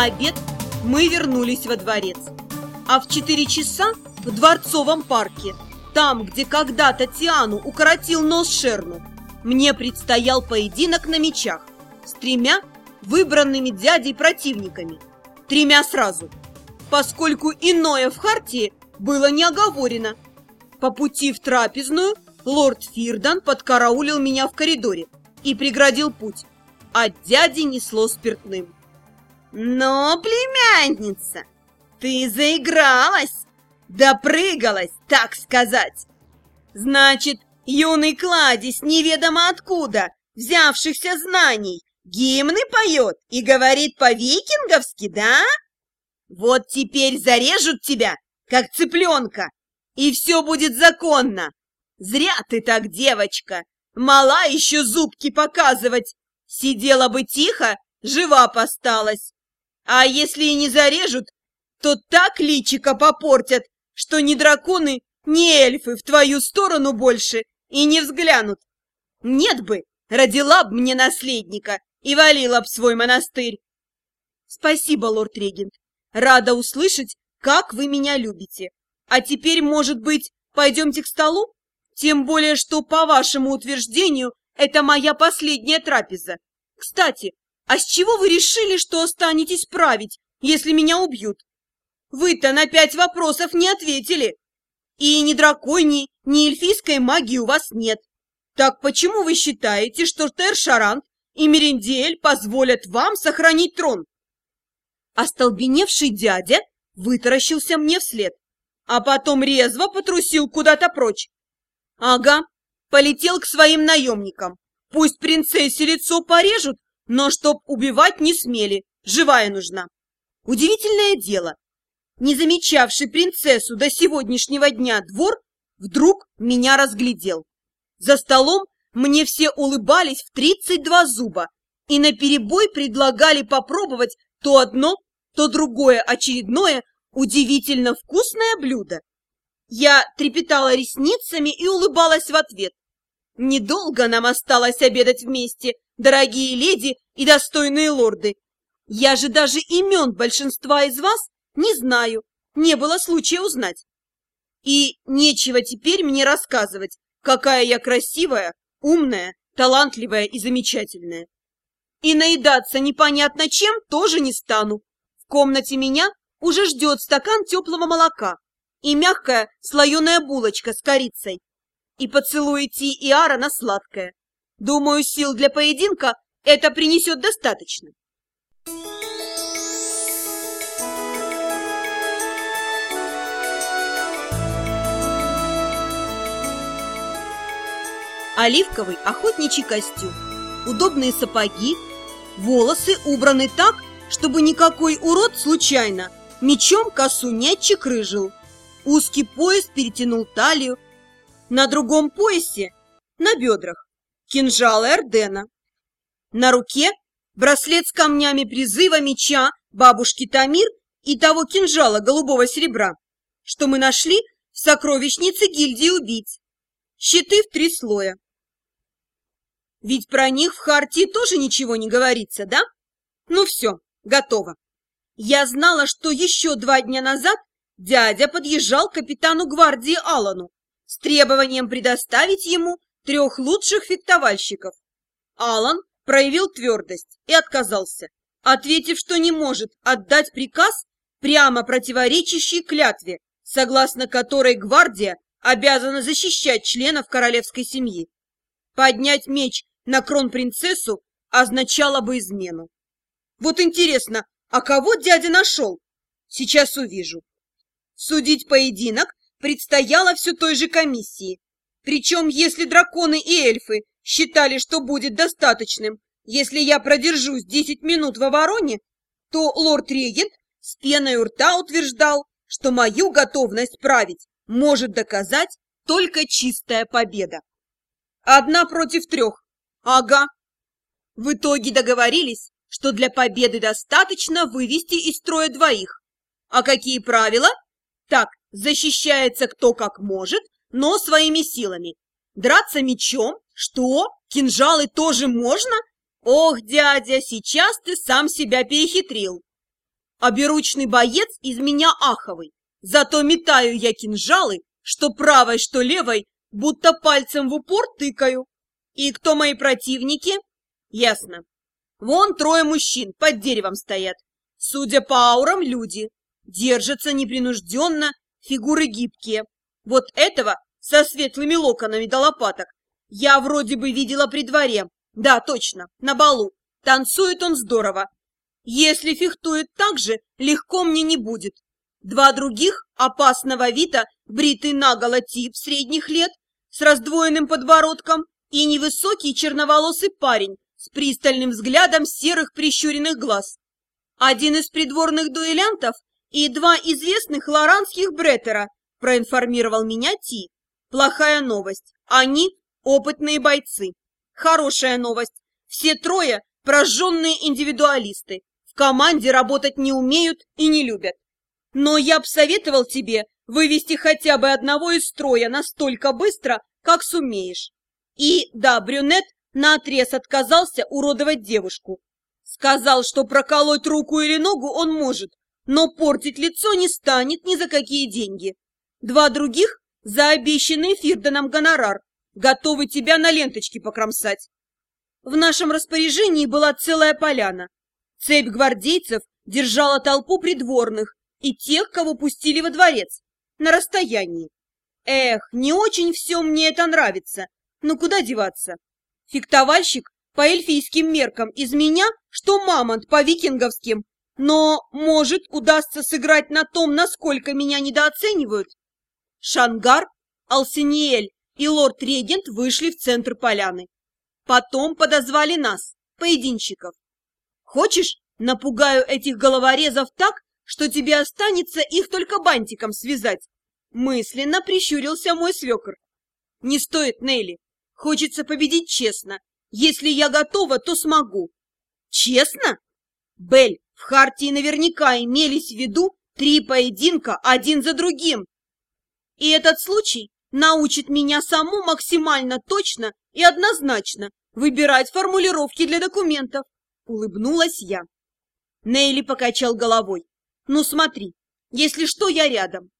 Обед мы вернулись во дворец. А в четыре часа в Дворцовом парке, там, где когда-то Тиану укоротил нос Шерну, мне предстоял поединок на мечах с тремя выбранными дядей противниками. Тремя сразу, поскольку иное в Хартии было не оговорено. По пути в трапезную лорд Фирдан подкараулил меня в коридоре и преградил путь. От дяди несло спиртным. «Но, племянница, ты заигралась, допрыгалась, так сказать. Значит, юный кладезь неведомо откуда, взявшихся знаний, гимны поет и говорит по-викинговски, да? Вот теперь зарежут тебя, как цыпленка, и все будет законно. Зря ты так, девочка, мала еще зубки показывать. Сидела бы тихо, жива посталась. А если и не зарежут, то так личика попортят, что ни драконы, ни эльфы в твою сторону больше и не взглянут. Нет бы, родила б мне наследника и валила б свой монастырь. Спасибо, лорд-регент. Рада услышать, как вы меня любите. А теперь, может быть, пойдемте к столу? Тем более, что, по вашему утверждению, это моя последняя трапеза. Кстати, а с чего вы решили, что останетесь править, если меня убьют? Вы-то на пять вопросов не ответили. И ни драконьей, ни эльфийской магии у вас нет. Так почему вы считаете, что Тершарант и Мерендель позволят вам сохранить трон? Остолбеневший дядя вытаращился мне вслед, а потом резво потрусил куда-то прочь. Ага, полетел к своим наемникам. Пусть принцессе лицо порежут, но чтоб убивать не смели, живая нужна. Удивительное дело, не замечавший принцессу до сегодняшнего дня двор, вдруг меня разглядел. За столом мне все улыбались в тридцать два зуба и наперебой предлагали попробовать то одно, то другое очередное удивительно вкусное блюдо. Я трепетала ресницами и улыбалась в ответ. Недолго нам осталось обедать вместе, дорогие леди и достойные лорды. Я же даже имен большинства из вас не знаю, не было случая узнать. И нечего теперь мне рассказывать, какая я красивая, умная, талантливая и замечательная. И наедаться непонятно чем тоже не стану. В комнате меня уже ждет стакан теплого молока и мягкая слоеная булочка с корицей. И поцелуй и Ара на сладкое. Думаю, сил для поединка это принесет достаточно. Оливковый охотничий костюм, удобные сапоги, волосы убраны так, чтобы никакой урод случайно мечом косу не отчекрыжил. Узкий пояс перетянул талию. На другом поясе, на бедрах, кинжал Эрдена. На руке браслет с камнями призыва меча бабушки Тамир и того кинжала голубого серебра, что мы нашли в сокровищнице гильдии убийц. Щиты в три слоя. Ведь про них в Хартии тоже ничего не говорится, да? Ну все, готово. Я знала, что еще два дня назад дядя подъезжал к капитану гвардии Алану с требованием предоставить ему трех лучших фехтовальщиков. Алан проявил твердость и отказался, ответив, что не может отдать приказ, прямо противоречащий клятве, согласно которой гвардия обязана защищать членов королевской семьи. Поднять меч на кронпринцессу означало бы измену. Вот интересно, а кого дядя нашел? Сейчас увижу. Судить поединок предстояло все той же комиссии, причем, если драконы и эльфы считали, что будет достаточным, если я продержусь десять минут в обороне, то лорд-регент с пеной у рта утверждал, что мою готовность править может доказать только чистая победа. Одна против трех. Ага. В итоге договорились, что для победы достаточно вывести из строя двоих. А какие правила? Так, защищается кто как может, но своими силами. Драться мечом? Что? Кинжалы тоже можно? Ох, дядя, сейчас ты сам себя перехитрил. Оберучный боец из меня аховый. Зато метаю я кинжалы, что правой, что левой, будто пальцем в упор тыкаю. И кто мои противники? Ясно. Вон трое мужчин под деревом стоят. Судя по аурам, люди. Держатся непринужденно, фигуры гибкие. Вот этого со светлыми локонами до лопаток я вроде бы видела при дворе. Да, точно, на балу. Танцует он здорово. Если фехтует так же, легко мне не будет. Два других, опасного вида, бритый наголо тип средних лет, с раздвоенным подбородком, и невысокий черноволосый парень с пристальным взглядом серых прищуренных глаз. Один из придворных дуэлянтов и два известных лоранских бретера, проинформировал меня Ти. Плохая новость. Они опытные бойцы. Хорошая новость. Все трое прожженные индивидуалисты. В команде работать не умеют и не любят. Но я б советовал тебе вывести хотя бы одного из строя настолько быстро, как сумеешь. И, да, брюнет наотрез отказался уродовать девушку. Сказал, что проколоть руку или ногу он может, но портить лицо не станет ни за какие деньги. Два других за обещанный Фирденом гонорар готовы тебя на ленточке покромсать. В нашем распоряжении была целая поляна. Цепь гвардейцев держала толпу придворных и тех, кого пустили во дворец, на расстоянии. Эх, не очень все мне это нравится, но куда деваться? Фехтовальщик по эльфийским меркам из меня, что мамонт по викинговским, но, может, удастся сыграть на том, насколько меня недооценивают. Шангар, Алсиниэль и лорд-регент вышли в центр поляны. Потом подозвали нас, поединщиков. Хочешь, напугаю этих головорезов так, что тебе останется их только бантиком связать? Мысленно прищурился мой свекр. Не стоит, Нелли. Хочется победить честно. Если я готова, то смогу. Честно? Бель, в Хартии наверняка имелись в виду три поединка один за другим. И этот случай научит меня саму максимально точно и однозначно выбирать формулировки для документов. Улыбнулась я. Нейли покачал головой. Ну смотри, если что, я рядом.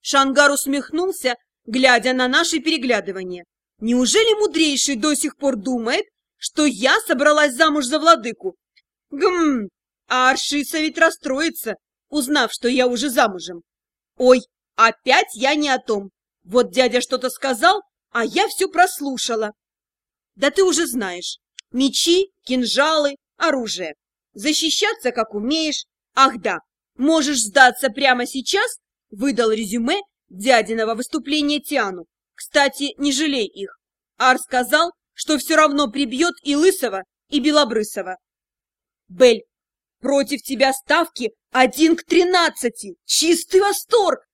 Шангар усмехнулся, глядя на наше переглядывание. Неужели мудрейший до сих пор думает, что я собралась замуж за владыку? Гм, а Аршиса ведь расстроится, узнав, что я уже замужем. Ой, опять я не о том. Вот дядя что-то сказал, а я все прослушала. Да ты уже знаешь. Мечи, кинжалы, оружие. Защищаться, как умеешь. Ах да, можешь сдаться прямо сейчас, выдал резюме дядиного выступления Тиану. Кстати, не жалей их. Ар сказал, что все равно прибьет и Лысого, и Белобрысого. Бель, против тебя ставки один к тринадцати. Чистый восторг!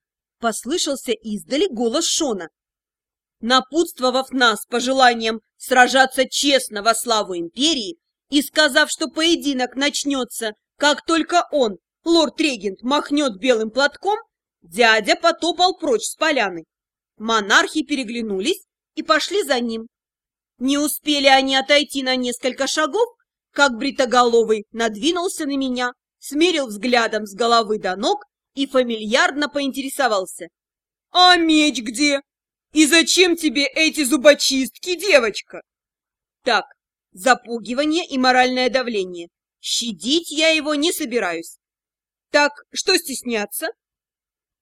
Послышался издали голос Шона. Напутствовав нас пожеланием сражаться честно во славу империи и сказав, что поединок начнется, как только он, лорд-регент, махнет белым платком, дядя потопал прочь с поляны. Монархи переглянулись и пошли за ним. Не успели они отойти на несколько шагов, как бритоголовый надвинулся на меня, смерил взглядом с головы до ног и фамильярно поинтересовался. «А меч где? И зачем тебе эти зубочистки, девочка?» Так, запугивание и моральное давление. Щадить я его не собираюсь. Так, что стесняться?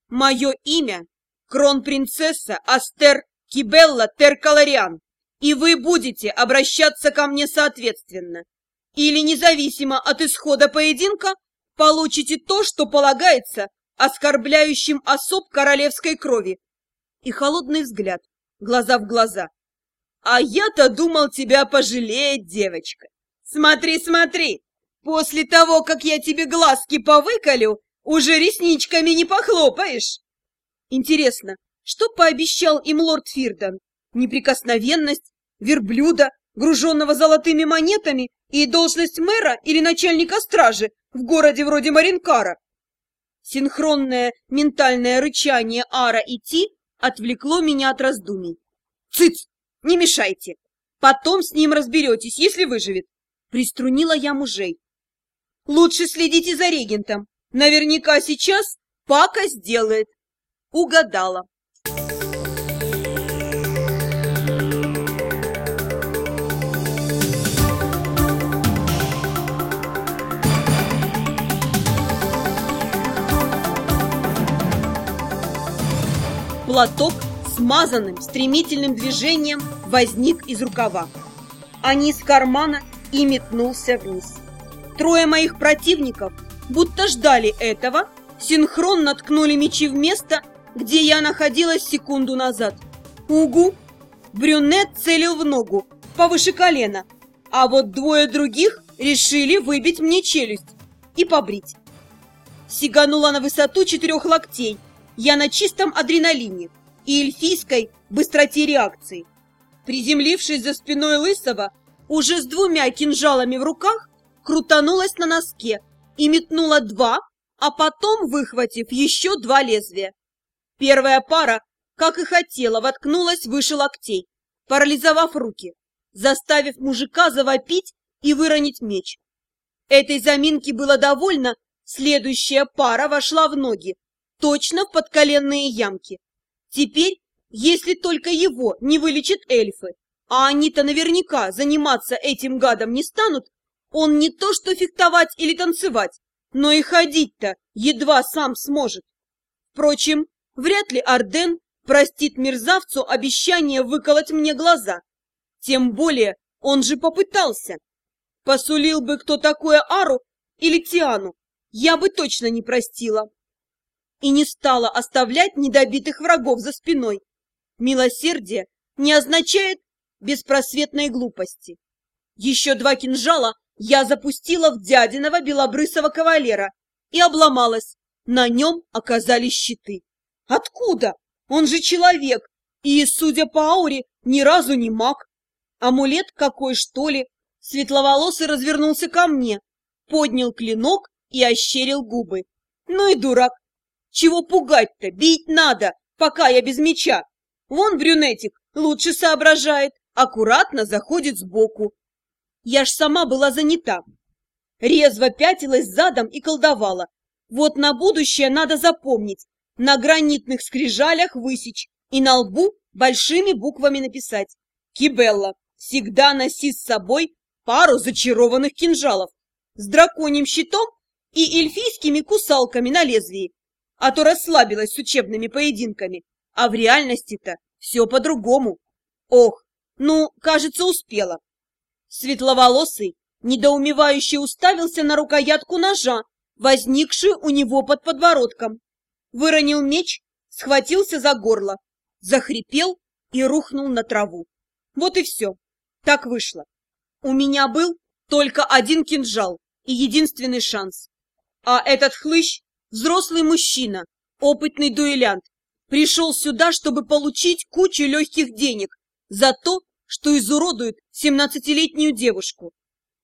Мое имя — кронпринцесса Астер Кибелла Теркалариан, и вы будете обращаться ко мне соответственно. Или независимо от исхода поединка получите то, что полагается оскорбляющим особ королевской крови. И холодный взгляд, глаза в глаза. А я-то думал тебя пожалеть, девочка. Смотри, смотри, после того, как я тебе глазки повыколю, уже ресничками не похлопаешь. Интересно, что пообещал им лорд Фирдан? Неприкосновенность, верблюда, груженного золотыми монетами и должность мэра или начальника стражи в городе вроде Маринкара. Синхронное ментальное рычание Ара и Ти отвлекло меня от раздумий. «Цыц! Не мешайте! Потом с ним разберетесь, если выживет!» Приструнила я мужей. «Лучше следите за регентом. Наверняка сейчас Пака сделает. Угадала. Платок смазанным, стремительным движением возник из рукава, а не из кармана и метнулся вниз. Трое моих противников, будто ждали этого, синхронно ткнули мечи в место, где я находилась секунду назад. Угу! Брюнет целил в ногу, повыше колена, а вот двое других решили выбить мне челюсть и побрить. Сиганула на высоту четырех локтей – я на чистом адреналине и эльфийской быстроте реакции. Приземлившись за спиной Лысого, уже с двумя кинжалами в руках, крутанулась на носке и метнула два, а потом, выхватив еще два лезвия. Первая пара, как и хотела, воткнулась выше локтей, парализовав руки, заставив мужика завопить и выронить меч. Этой заминки было довольно, следующая пара вошла в ноги, точно в подколенные ямки. Теперь, если только его не вылечат эльфы, а они-то наверняка заниматься этим гадом не станут, он не то что фехтовать или танцевать, но и ходить-то едва сам сможет. Впрочем, вряд ли Арден простит мерзавцу обещание выколоть мне глаза. Тем более он же попытался. Посулил бы кто такое Ару или Тиану, я бы точно не простила и не стала оставлять недобитых врагов за спиной. Милосердие не означает беспросветной глупости. Еще два кинжала я запустила в дядиного белобрысого кавалера и обломалась. На нем оказались щиты. Откуда? Он же человек, и, судя по ауре, ни разу не маг. Амулет какой, что ли? Светловолосый развернулся ко мне, поднял клинок и ощерил губы. Ну и дурак, чего пугать-то? Бить надо, пока я без меча. Вон брюнетик лучше соображает, аккуратно заходит сбоку. Я ж сама была занята. Резво пятилась задом и колдовала. Вот на будущее надо запомнить, на гранитных скрижалях высечь и на лбу большими буквами написать. Кибелла, всегда носи с собой пару зачарованных кинжалов с драконьим щитом и эльфийскими кусалками на лезвии а то расслабилась с учебными поединками. А в реальности-то все по-другому. Ох, ну, кажется, успела. Светловолосый, недоумевающе уставился на рукоятку ножа, возникшую у него под подбородком. Выронил меч, схватился за горло, захрипел и рухнул на траву. Вот и все. Так вышло. У меня был только один кинжал и единственный шанс. А этот хлыщ Взрослый мужчина, опытный дуэлянт, пришел сюда, чтобы получить кучу легких денег за то, что изуродует семнадцатилетнюю девушку.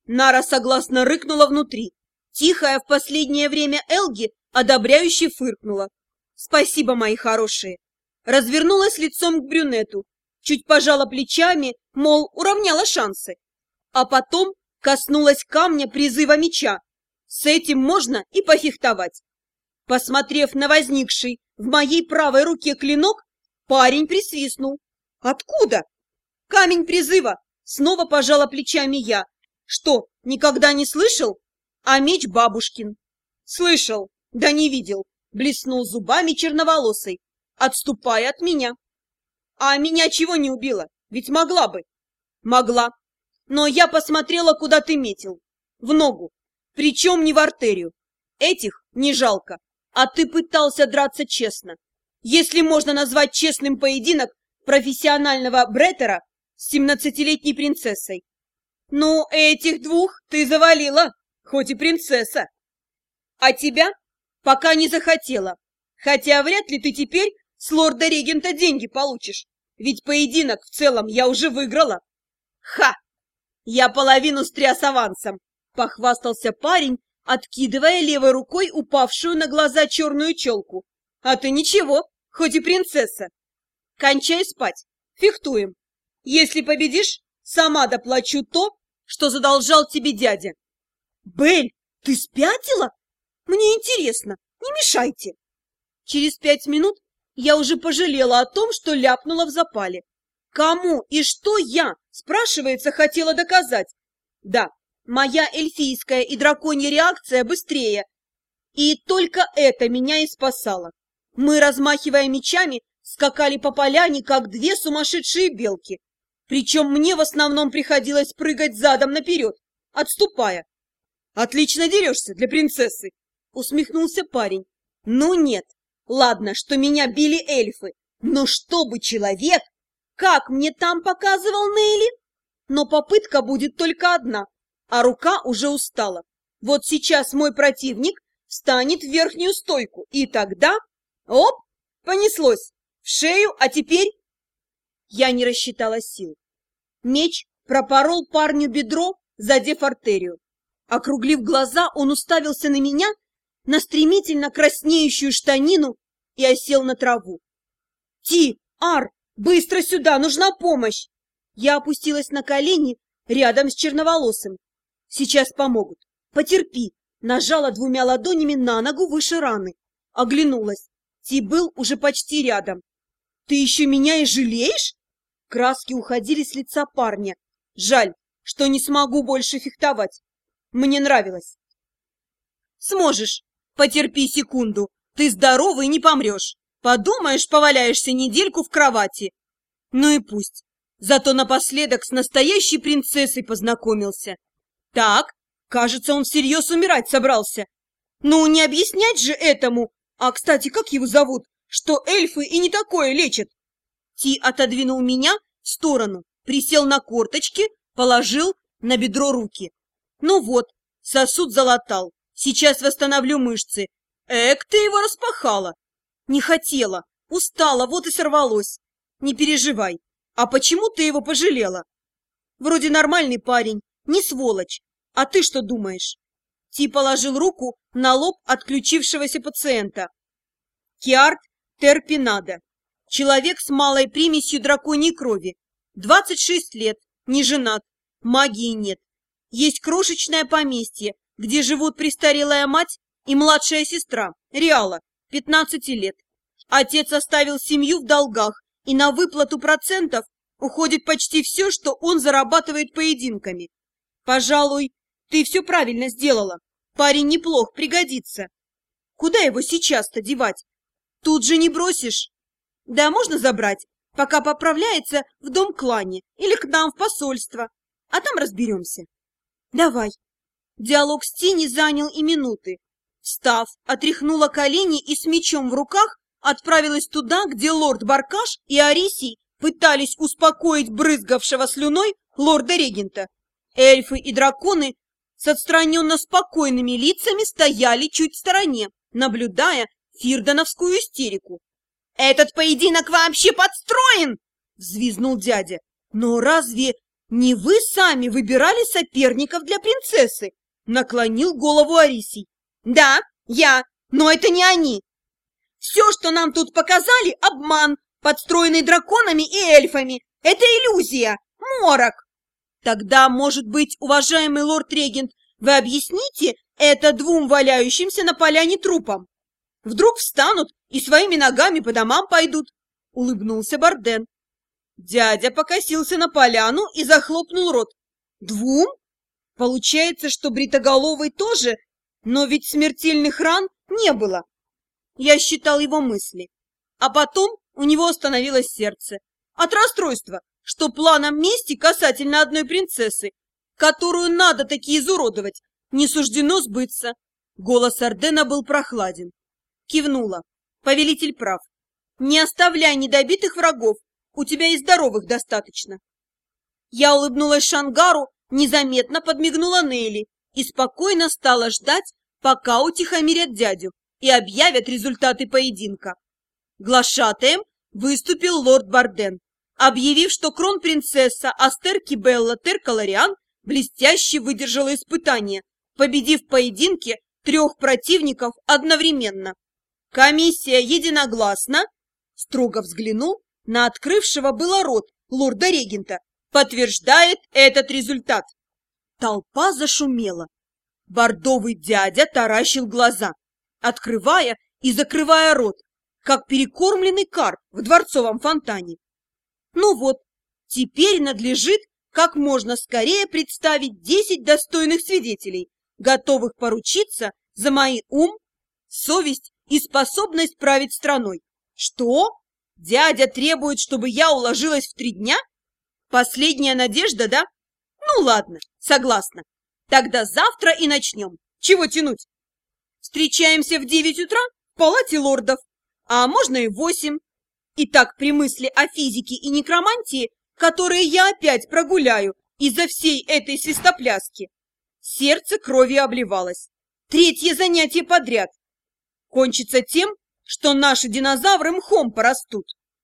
Нара согласно рыкнула внутри. Тихая в последнее время Элги одобряюще фыркнула. «Спасибо, мои хорошие!» Развернулась лицом к брюнету, чуть пожала плечами, мол, уравняла шансы. А потом коснулась камня призыва меча. С этим можно и пофехтовать. Посмотрев на возникший в моей правой руке клинок, парень присвистнул. «Откуда?» «Камень призыва!» Снова пожала плечами я. «Что, никогда не слышал?» «А меч бабушкин». «Слышал, да не видел», блеснул зубами черноволосый, отступая от меня. «А меня чего не убило? Ведь могла бы». «Могла. Но я посмотрела, куда ты метил. В ногу. Причем не в артерию. Этих не жалко. А ты пытался драться честно. Если можно назвать честным поединок профессионального бретера с семнадцатилетней принцессой. Ну, этих двух ты завалила, хоть и принцесса. А тебя пока не захотела. Хотя вряд ли ты теперь с лорда-регента деньги получишь. Ведь поединок в целом я уже выиграла. Ха! Я половину стряс авансом, похвастался парень, откидывая левой рукой упавшую на глаза черную челку. «А ты ничего, хоть и принцесса. Кончай спать, фехтуем. Если победишь, сама доплачу то, что задолжал тебе дядя». «Бель, ты спятила?» Мне интересно, не мешайте. Через пять минут я уже пожалела о том, что ляпнула в запале. Кому и что я, спрашивается, хотела доказать? Да, моя эльфийская и драконья реакция быстрее. И только это меня и спасало. Мы, размахивая мечами, скакали по поляне, как две сумасшедшие белки. Причем мне в основном приходилось прыгать задом наперед, отступая. «Отлично дерешься для принцессы!» — усмехнулся парень. «Ну нет, ладно, что меня били эльфы, но чтобы человек, как мне там показывал Нейли? Но попытка будет только одна, а рука уже устала. Вот сейчас мой противник встанет в верхнюю стойку, и тогда... Оп! Понеслось! В шею, а теперь... Я не рассчитала сил. Меч пропорол парню бедро, задев артерию. Округлив глаза, он уставился на меня, на стремительно краснеющую штанину и осел на траву. «Ти! Ар! Быстро сюда! Нужна помощь!» Я опустилась на колени рядом с черноволосым. «Сейчас помогут. Потерпи!» Нажала двумя ладонями на ногу выше раны. Оглянулась. Ти был уже почти рядом. «Ты еще меня и жалеешь?» Краски уходили с лица парня. «Жаль, что не смогу больше фехтовать. Мне нравилось». «Сможешь. Потерпи секунду. Ты здоровый и не помрешь. Подумаешь, поваляешься недельку в кровати. Ну и пусть. Зато напоследок с настоящей принцессой познакомился. Так, кажется, он всерьез умирать собрался. Ну, не объяснять же этому. А, кстати, как его зовут? Что эльфы и не такое лечат. Ти отодвинул меня в сторону, присел на корточки, положил на бедро руки. Ну вот, сосуд залатал. Сейчас восстановлю мышцы. Эк, ты его распахала. Не хотела, устала, вот и сорвалось. Не переживай. А почему ты его пожалела? Вроде нормальный парень, не сволочь. А ты что думаешь? Ти положил руку на лоб отключившегося пациента. Киарт Терпинада. Человек с малой примесью драконьей крови. 26 лет, не женат, магии нет. Есть крошечное поместье, где живут престарелая мать и младшая сестра, Риала, 15 лет. Отец оставил семью в долгах, и на выплату процентов уходит почти все, что он зарабатывает поединками. Пожалуй, ты все правильно сделала. Парень неплох, пригодится. Куда его сейчас-то девать? Тут же не бросишь. Да, можно забрать, пока поправляется в дом клане или к нам в посольство, а там разберемся. Давай. Диалог с Тини занял и минуты. Встав, отряхнула колени и с мечом в руках отправилась туда, где лорд Баркаш и Арисий пытались успокоить брызгавшего слюной лорда-регента. Эльфы и драконы с отстраненно спокойными лицами стояли чуть в стороне, наблюдая фирдоновскую истерику. «Этот поединок вообще подстроен!» — взвизнул дядя. «Но разве не вы сами выбирали соперников для принцессы?» — наклонил голову Арисий. «Да, я, но это не они. Все, что нам тут показали, обман, подстроенный драконами и эльфами. Это иллюзия, морок!» «Тогда, может быть, уважаемый лорд-регент, вы объясните это двум валяющимся на поляне трупам?» Вдруг встанут и своими ногами по домам пойдут, — улыбнулся Барден. Дядя покосился на поляну и захлопнул рот. Двум? Получается, что бритоголовый тоже, но ведь смертельных ран не было. Я считал его мысли. А потом у него остановилось сердце. От расстройства, что планом мести касательно одной принцессы, которую надо таки изуродовать, не суждено сбыться. Голос Ардена был прохладен. Кивнула. Повелитель прав. Не оставляй недобитых врагов, у тебя и здоровых достаточно. Я улыбнулась Шангару, незаметно подмигнула Нелли и спокойно стала ждать, пока утихомирят дядю и объявят результаты поединка. Глашатаем выступил лорд Барден, объявив, что кронпринцесса Астер Кибелла Теркалариан блестяще выдержала испытание, победив в поединке трех противников одновременно. Комиссия единогласно, строго взглянул на открывшего было рот лорда-регента, подтверждает этот результат. Толпа зашумела. Бордовый дядя таращил глаза. открывая и закрывая рот, как перекормленный карп в дворцовом фонтане. Ну вот, теперь надлежит как можно скорее представить десять достойных свидетелей, готовых поручиться за мои ум, совесть и способность править страной. Что? Дядя требует, чтобы я уложилась в три дня? Последняя надежда, да? Ну ладно, согласна. Тогда завтра и начнем. Чего тянуть? Встречаемся в девять утра в палате лордов, а можно и восемь. Итак, при мысли о физике и некромантии, которые я опять прогуляю из-за всей этой свистопляски, сердце кровью обливалось. Третье занятие подряд. Кончится тем, что наши динозавры мхом порастут.